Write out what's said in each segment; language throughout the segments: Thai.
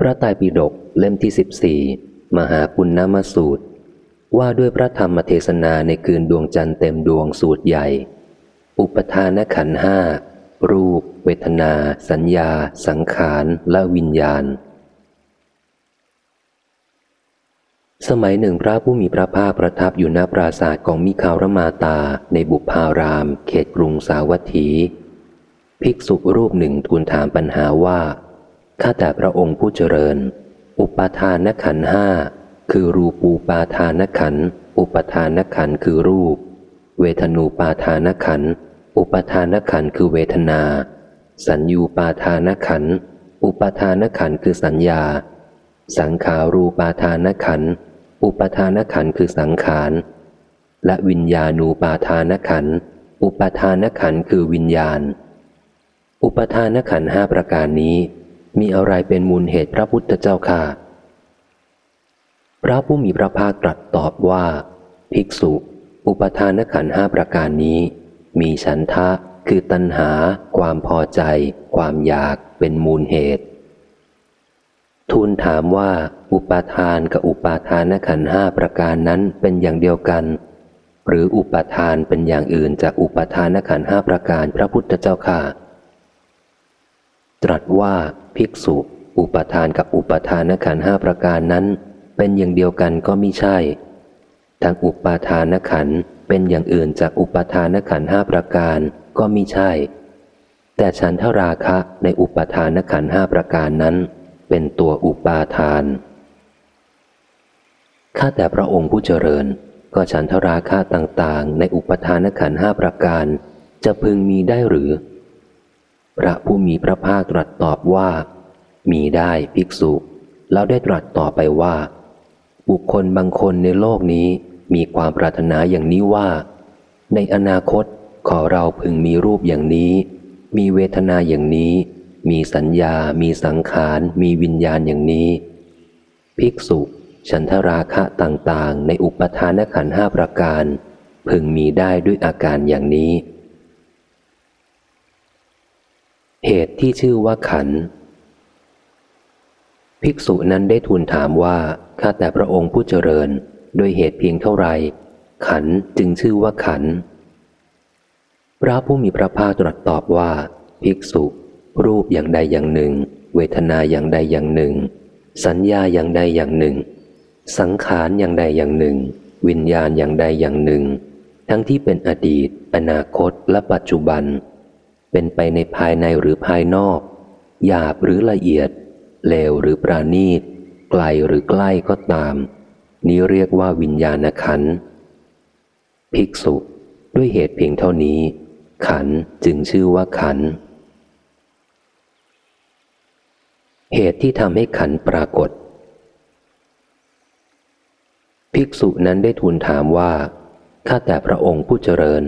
พระไตรปิฎกเล่มที่สิบสี่มหาปุณณมสูตร ว่าด้วยพระธรรมเทศนาในคืนดวงจันทร์เต็มดวงสูตรใหญ่ อุปทานขันห้า รูป เวทนา สัญญา สังขาร และวิญญาณ สมัยหนึ่งพระผู้มีพระภาคประทับอยู่ณปราศาสตร์ของมิคารมาตา ในบุพาราม เขตกรุงสาวัตถี ภิกษุรูปหนึ่งทูลถามปัญหาว่า ข้าแต่พระองค์ผู้เจริญ อุปทานขันห้าคือรูปูปาทานขัน อุปทานขันคือรูป เวทนูปาทานขัน อุปทานขันคือเวทนา สัญญูปาทานขัน อุปทานขันคือสัญญา สังขารูปาทานขัน อุปทานขันคือสังขาร และวิญญาณูปาทานขัน อุปทานขันคือวิญญาณ อุปทานขันห้าประการนี้ มีอะไรเป็นมูลเหตุพระพุทธเจ้าค่ะ พระผู้มีพระภาคตรัสตอบว่า ภิกษุ อุปทานขันห้าประการนี้ มีฉันทะคือตัณหา ความพอใจ ความอยากเป็นมูลเหตุ ทูลถามว่า อุปทานกับอุปาทานขันห้าประการนั้นเป็นอย่างเดียวกัน หรืออุปทานเป็นอย่างอื่นจากอุปทานขันห้าประการพระพุทธเจ้าค่ะ ตรัสว่าภิกษุ อุปทานกับอุปทานขันห้าประการนั้น เป็นอย่างเดียวกันก็มิใช่ทั้งอุปาทานขันเป็นอย่างอื่นจากอุปทานขันห้าประการก็มิใช่ แต่ฉันทราคะในอุปทานขันห้าประการนั้น เป็นตัวอุปาทานข้าแต่พระองค์ผู้เจริญ ก็ฉันทราคะต่างๆ ในอุปทานขันห้าประการ จะพึงมีได้หรือ พระผู้มีพระภาคตรัสตอบว่า มีได้ภิกษุ แล้วได้ตรัสต่อไปว่า บุคคลบางคนในโลกนี้มีความปรารถนาอย่างนี้ว่า ในอนาคตขอเราพึงมีรูปอย่างนี้ มีเวทนาอย่างนี้ มีสัญญา มีสังขาร มีวิญญาณอย่างนี้ ภิกษุฉันทราคะต่างๆ ในอุปทานขันห้าประการ พึงมีได้ด้วยอาการอย่างนี้ เหตุที่ชื่อว่าขัน ภิกษุนั้นได้ทูลถามว่า ข้าแต่พระองค์ผู้เจริญ ด้วยเหตุเพียงเท่าไร ขันจึงชื่อว่าขัน พระผู้มีพระภาคตรัสตอบว่า ภิกษุ รูปอย่างใดอย่างหนึ่ง เวทนาอย่างใดอย่างหนึ่ง สัญญาอย่างใดอย่างหนึ่ง สังขารอย่างใดอย่างหนึ่ง วิญญาณอย่างใดอย่างหนึ่ง ทั้งที่เป็นอดีต อนาคตและปัจจุบัน เป็นไปในภายในหรือภายนอก หยาบหรือละเอียด เลวหรือปราณีต ไกลหรือใกล้ก็ตาม นี้เรียกว่าวิญญาณขัน ภิกษุด้วยเหตุเพียงเท่านี้ ขันจึงชื่อว่าขัน เหตุที่ทำให้ขันปรากฏ ภิกษุนั้นได้ทูลถามว่า ข้าแต่พระองค์ผู้เจริญ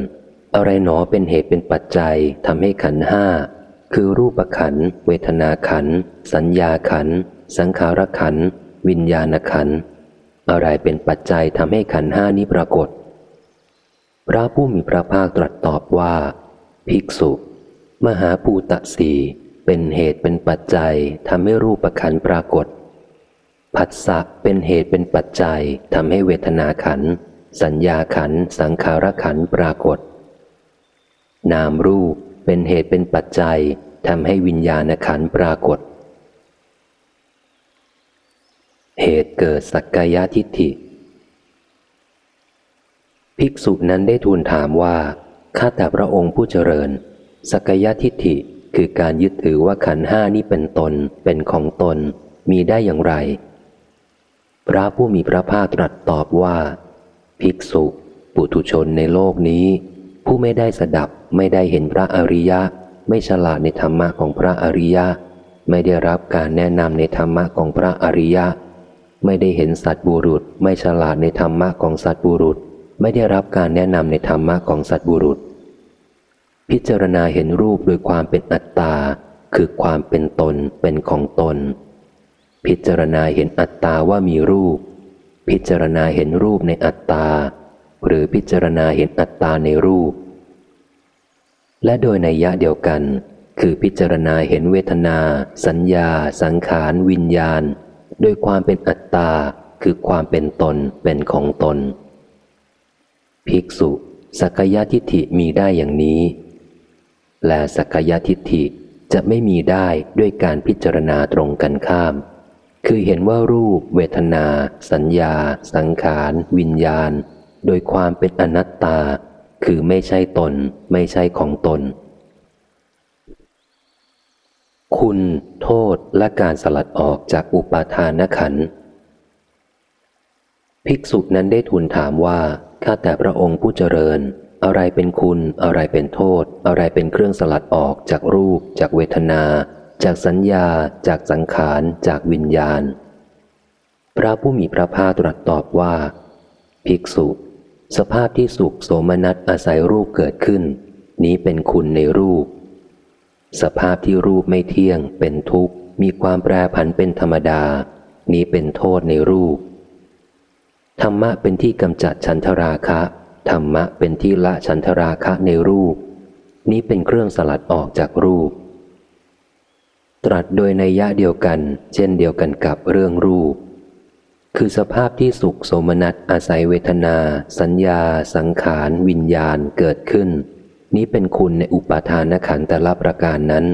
อะไรหนอเป็นเหตุเป็นปัจจัยทำให้ขันห้า คือรูปขัน เวทนาขัน สัญญาขัน สังขารขัน วิญญาณขัน อะไรเป็นปัจจัยทำให้ขันห้านี้ปรากฏ พระผู้มีพระภาคตรัสตอบว่า ภิกษุ มหาภูตสีเป็นเหตุเป็นปัจจัยทำให้รูปขันปรากฏ ผัสสะเป็นเหตุเป็นปัจจัยทำให้เวทนาขัน สัญญาขัน สังขารขันปรากฏ นามรูปเป็นเหตุเป็นปัจจัยทำให้วิญญาณขันปรากฏ เหตุเกิดสักกายทิฏฐิ ภิกษุนั้นได้ทูลถามว่า ข้าแต่พระองค์ผู้เจริญ สักกายทิฏฐิคือการยึดถือว่าขันห้านี้เป็นตน เป็นของตน มีได้อย่างไร พระผู้มีพระภาคตรัสตอบว่า ภิกษุ ปุถุชนในโลกนี้ ผู้ไม่ได้สดับไม่ได้เห็นพระอริยะ ไม่ฉลาดในธรรมะของพระอริยะ ไม่ได้รับการแนะนำในธรรมะของพระอริยะ ไม่ได้เห็นสัตบุรุษ ไม่ฉลาดในธรรมะของสัตบุรุษ ไม่ได้รับการแนะนำในธรรมะของสัตบุรุษ พิจารณาเห็นรูปโดยความเป็นอัตตา คือความเป็นตนเป็นของตน พิจารณาเห็นอัตตาว่ามีรูป พิจารณาเห็นรูปในอัตตา หรือพิจารณาเห็นอัตตาในรูป และโดยในยะเดียวกัน คือพิจารณาเห็นเวทนา สัญญา สังขาร วิญญาณ โดยความเป็นอัตตาคือความเป็นตนเป็นของตน ภิกษุสักยะทิฏฐิมีได้อย่างนี้ และสักยะทิฏฐิจะไม่มีได้ด้วยการพิจารณาตรงกันข้าม คือเห็นว่ารูป เวทนา สัญญา สังขาร วิญญาณ โดยความเป็นอนัตตา คือไม่ใช่ตน ไม่ใช่ของตน คุณ โทษและการสลัดออกจากอุปาทานขันภิกษุนั้นได้ทูลถามว่าข้าแต่พระองค์ผู้เจริญ อะไรเป็นคุณ อะไรเป็นโทษ อะไรเป็นเครื่องสลัดออกจากรูป จากเวทนา จากสัญญา จากสังขาร จากวิญญาณ พระผู้มีพระภาคตรัสตอบว่า ภิกษุ สภาพที่สุขโสมนัสอาศัยรูปเกิดขึ้น นี้เป็นคุณในรูป สภาพที่รูปไม่เที่ยง เป็นทุกข์ มีความแปรผันเป็นธรรมดา นี้เป็นโทษในรูป ธรรมะเป็นที่กำจัดฉันทราคะ ธรรมะเป็นที่ละฉันทราคะในรูป นี้เป็นเครื่องสลัดออกจากรูป ตรัสโดยในยะเดียวกัน เช่นเดียวกันกับเรื่องรูป คือสภาพที่สุขโสมนัสอาศัยเวทนา สัญญา สังขาร วิญญาณเกิดขึ้น นี้เป็นคุณในอุปาทานขันแต่ละประการนั้น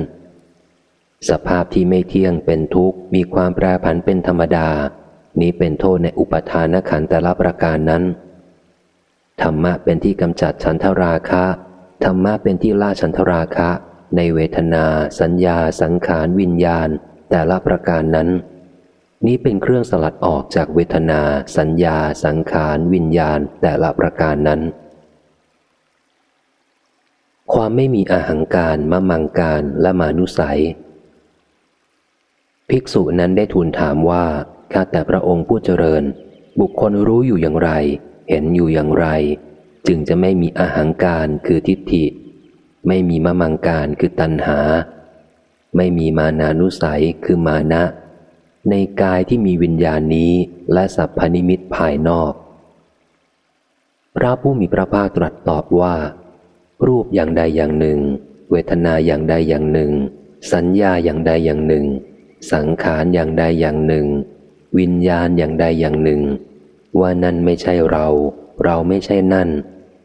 สภาพที่ไม่เที่ยงเป็นทุกข์มีความแปรผันเป็นธรรมดา นี้เป็นโทษในอุปทานขันแต่ละประการนั้นธรรมะเป็นที่กำจัดฉันทราคะธรรมะเป็นที่ล่าฉันทราคะ ในเวทนา สัญญา สังขาร วิญญาณ แต่ละประการนั้น นี้เป็นเครื่องสลัดออกจากเวทนา สัญญา สังขาร วิญญาณแต่ละประการนั้น ความไม่มีอาหังการมะมังการและมานุสัย ภิกษุนั้นได้ทูลถามว่าข้าแต่พระองค์ผู้เจริญ บุคคลรู้อยู่อย่างไร เห็นอยู่อย่างไร จึงจะไม่มีอาหังการคือทิฏฐิ ไม่มีมะมังการคือตัณหา ไม่มีมานานุสัยคือมานะ ในกายที่มีวิญญาณนี้และสัพพนิมิตภายนอก พระผู้มีพระภาคตรัสตอบว่า รูปอย่างใดอย่างหนึ่ง เวทนาอย่างใดอย่างหนึ่ง สัญญาอย่างใดอย่างหนึ่ง สังขารอย่างใดอย่างหนึ่ง วิญญาณอย่างใดอย่างหนึ่ง ว่านั่นไม่ใช่เรา เราไม่ใช่นั่น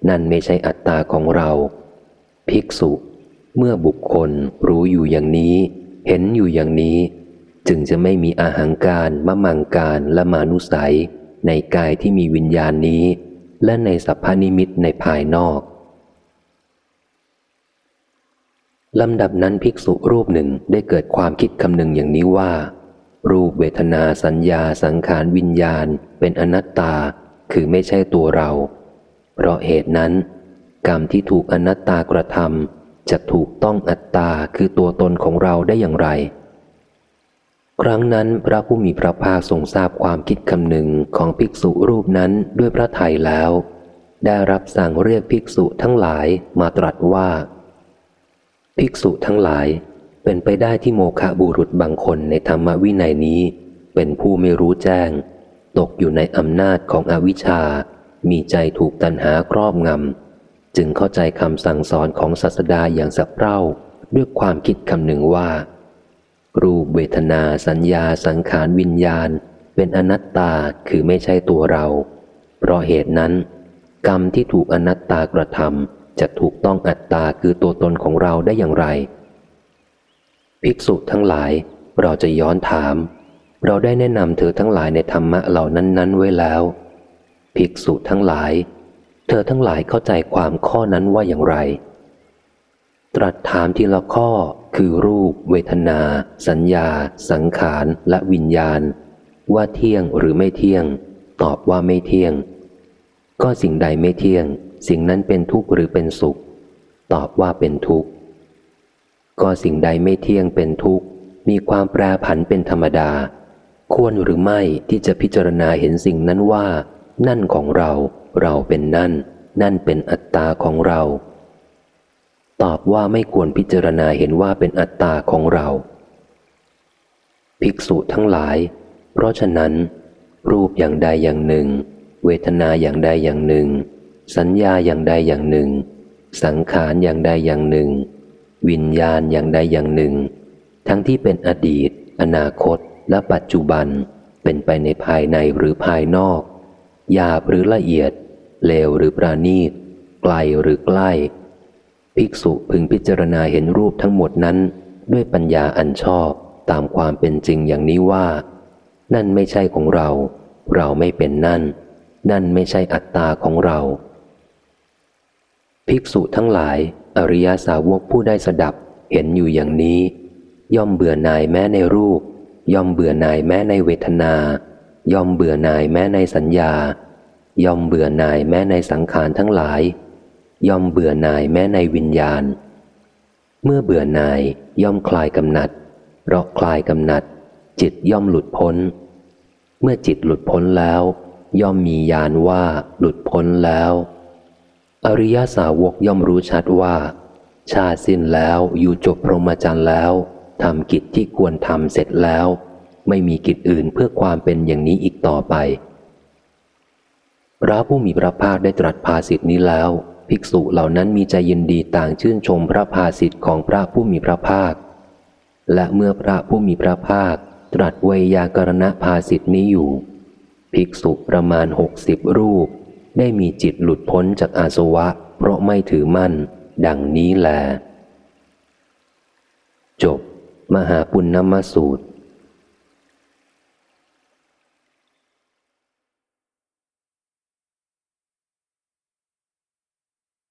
นั่นไม่ใช่อัตตาของเรา ภิกษุ เมื่อบุคคลรู้อยู่อย่างนี้ เห็นอยู่อย่างนี้ จึงจะไม่มีอาหางการมะมังการและมานุสัย ในกายที่มีวิญญาณนี้ และในสัพพนิมิตในภายนอกลำดับนั้นภิกษุรูปหนึ่งได้เกิดความคิดคำนึงอย่างนี้ว่า รูปเวทนาสัญญาสังขารวิญญาณ เป็นอนัตตา คือไม่ใช่ตัวเรา เพราะเหตุนั้น กรรมที่ถูกอนัตตากระทำจะถูกต้องอัตตาคือตัวตนของเราได้อย่างไร ครั้งนั้นพระผู้มีพระภาคทรงทราบความคิดคำหนึ่งของภิกษุรูปนั้นด้วยพระทัยแล้ว ได้รับสั่งเรียกภิกษุทั้งหลายมาตรัสว่า ภิกษุทั้งหลาย เป็นไปได้ที่โมฆะบุรุษบางคนในธรรมวินัยนี้ เป็นผู้ไม่รู้แจ้ง ตกอยู่ในอำนาจของอวิชชา มีใจถูกตันหาครอบงำจึงเข้าใจคำสั่งสอนของศาสดาอย่างสับเร่าด้วยความคิดคำหนึ่งว่า รูปเวทนาสัญญาสังขารวิญญาณ เป็นอนัตตาคือไม่ใช่ตัวเรา เพราะเหตุนั้น กรรมที่ถูกอนัตตากระทำจะถูกต้องอัตตาคือตัวตนของเราได้อย่างไร ภิกษุทั้งหลาย เราจะย้อนถาม เราได้แนะนำเธอทั้งหลายในธรรมะเหล่านั้นๆ ไว้แล้ว ภิกษุทั้งหลาย เธอทั้งหลายเข้าใจความข้อนั้นว่าอย่างไร ตรัสถามทีละข้อ คือรูป เวทนา สัญญา สังขาร และวิญญาณ ว่าเที่ยงหรือไม่เที่ยง ตอบว่าไม่เที่ยง ก็สิ่งใดไม่เที่ยง สิ่งนั้นเป็นทุกข์หรือเป็นสุข ตอบว่าเป็นทุกข์ ก็สิ่งใดไม่เที่ยงเป็นทุกข์ มีความแปรผันเป็นธรรมดา ควรหรือไม่ที่จะพิจารณาเห็นสิ่งนั้นว่า นั่นของเรา เราเป็นนั่น นั่นเป็นอัตตาของเรา ตอบว่าไม่ควรพิจารณาเห็นว่าเป็นอัตตาของเรา ภิกษุทั้งหลาย เพราะฉะนั้น รูปอย่างใดอย่างหนึ่ง เวทนาอย่างใดอย่างหนึ่ง สัญญาอย่างใดอย่างหนึ่ง สังขารอย่างใดอย่างหนึ่ง วิญญาณอย่างใดอย่างหนึ่ง ทั้งที่เป็นอดีต อนาคต และปัจจุบัน เป็นไปในภายในหรือภายนอกหยาบหรือละเอียดเลวหรือประณีตไกลหรือใกล้ ภิกษุพึงพิจารณาเห็นรูปทั้งหมดนั้น ด้วยปัญญาอันชอบตามความเป็นจริงอย่างนี้ว่า นั่นไม่ใช่ของเรา เราไม่เป็นนั่น นั่นไม่ใช่อัตตาของเรา ภิกษุทั้งหลาย อริยาสาวกผู้ได้สดับเห็นอยู่อย่างนี้ ย่อมเบื่อหน่ายแม้ในรูป ย่อมเบื่อหน่ายแม้ในเวทนา ย่อมเบื่อหน่ายแม้ในสัญญา ย่อมเบื่อหน่ายแม้ในสังขารทั้งหลาย ย่อมเบื่อหน่ายแม้ในวิญญาณ เมื่อเบื่อหน่ายย่อมคลายกำหนัด เพราะคลายกำหนัด จิตย่อมหลุดพ้น เมื่อจิตหลุดพ้นแล้ว ย่อมมีญาณว่าหลุดพ้นแล้ว อริยสาวกย่อมรู้ชัดว่า ชาสิ้นแล้วอยู่จบพรหมจรรย์แล้วทำกิจที่ควรทำเสร็จแล้ว ไม่มีกิจอื่นเพื่อความเป็นอย่างนี้อีกต่อไป พระผู้มีพระภาคได้ตรัสภาสิทธินี้แล้ว ภิกษุเหล่านั้นมีใจยินดีต่างชื่นชมพระภาสิทธิ์ของพระผู้มีพระภาค และเมื่อพระผู้มีพระภาค ตรัสเวยากรณภาสิทธินี้อยู่ ภิกษุประมาณหกสิบรูป ได้มีจิตหลุดพ้นจากอาสวะ เพราะไม่ถือมั่น ดังนี้แล จบ มหาปุณณมสูตร